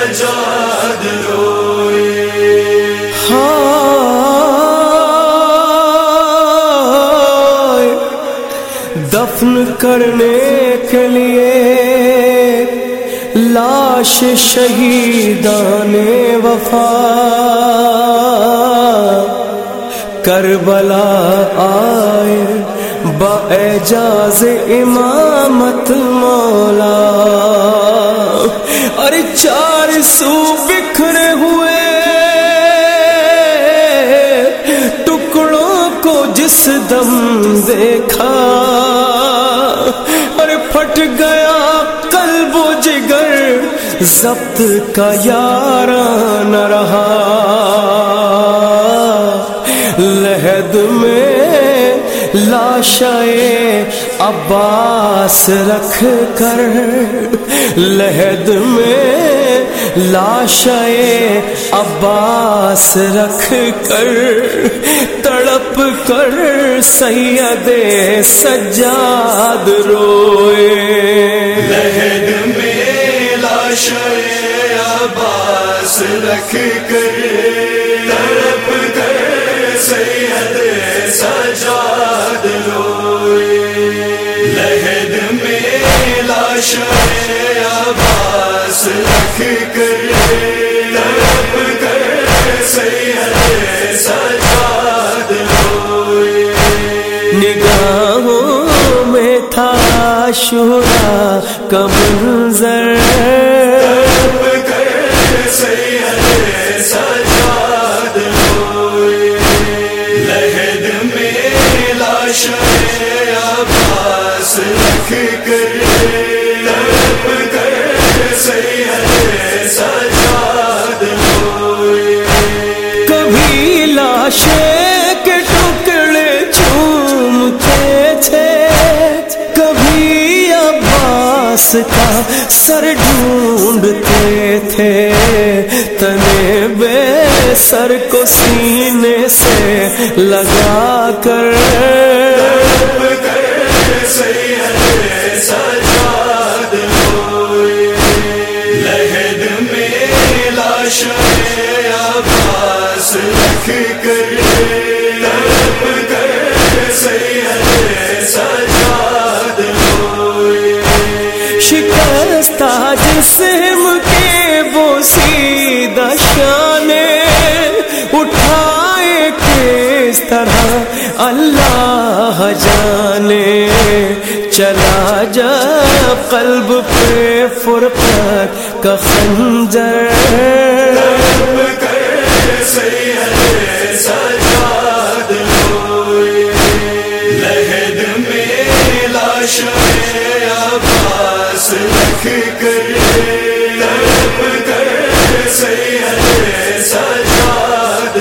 سجاد روئے۔ ہائے، دفن کرنے کے لیے لاش شہیدان وفا۔ کربلا آئے باعجاز امامت مولا۔ اور چار سو بکھرے ہوئے ٹکڑوں کو جس دم دیکھا اور پھٹ گیا قلب و جگر ضبط کا یارہ نہ رہا لہد میں لاشائے عباس رکھ کر لہد میں لاشائے عباس رکھ کر، تڑپ کر سید سجاد روئے۔ لہد میں لاش عباس رکھ کر، تڑپ کر سید سجاد روئے۔ لہد میں لاش شورا کا منظر عباس کا سر ڈھونڈتے تھے۔ تنے بے سر کو سینے سے لگا کر۔ شکستہ جسم کے بوسیدہ شانے اٹھائے کس طرح اللہ جانے چلا جا قلب پہ فرقت کا خنجر۔ عباس رکھ کر تڑپ کر سید سجاد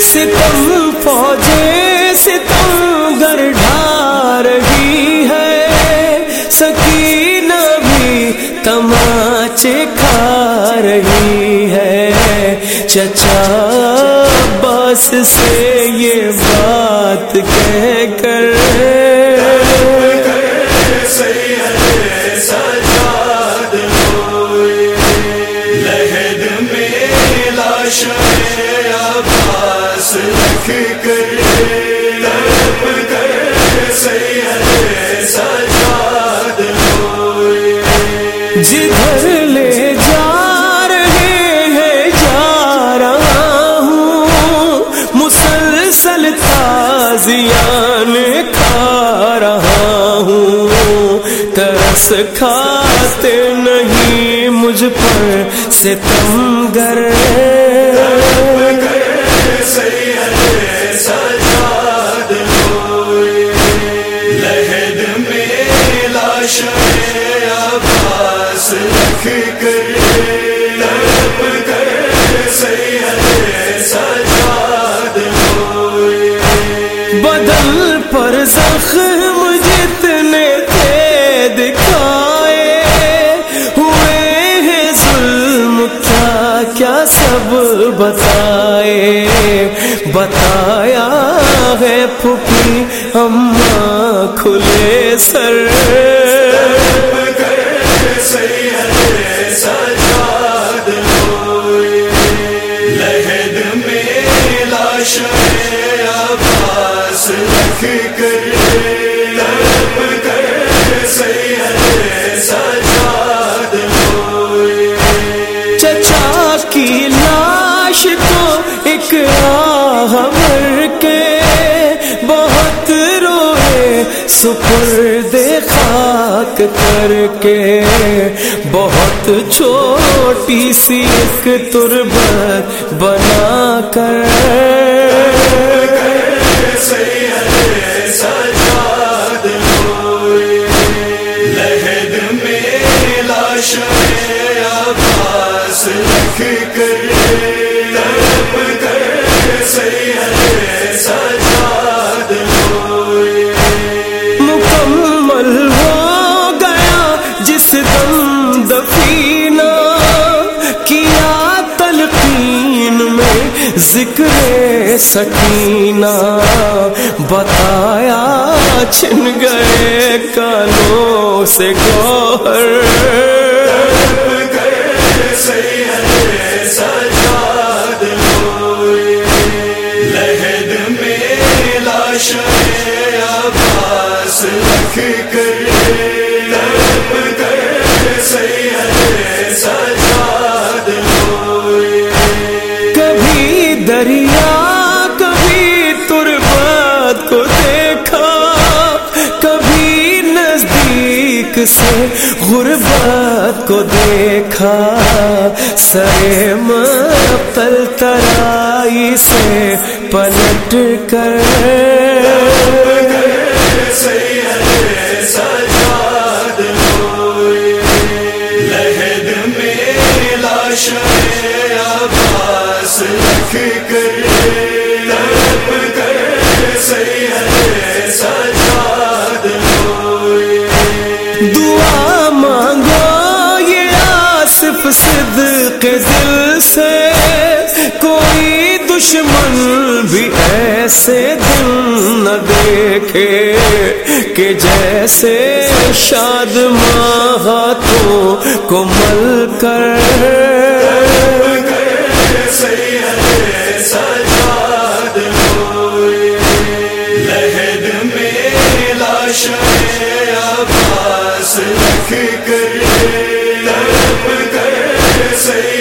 ستم فوجے ستم گر ڈھا رہی ہے۔ سکینہ بھی تماچے کھا رہی ہے۔ چچا باس سے یہ بات کہہ جدھر لے جا رہے ہیں، جا رہا ہوں۔ مسلسل تازیان کھا رہا ہوں۔ ترس کھاتے نہیں مجھ پر ستم گر۔ سید لہد میں لاش عباس رکھ کر تڑپ کر سید سجاد روئے بدل پر زخم جتنے تھے دکھائے ہوئے ہیں ظلم کیا کیا سب بتائے؟ بتایا ہے پھوپھی اماں کھلے سر۔ سپر خاک کر کے بہت چھوٹی سی ایک تربت بنا کر سفینہ کیا تلقین میں ذکر سکینہ بتایا چھن گئے کانوں سے گوہر کو دیکھا سر مقتل ترائی سے پلٹ کر۔ سید سجاد ہوئے لہد میں لاشا صدق دل سے کوئی دشمن بھی ایسے دن نہ دیکھے کہ جیسے شاد ہاتھوں کو مل کر say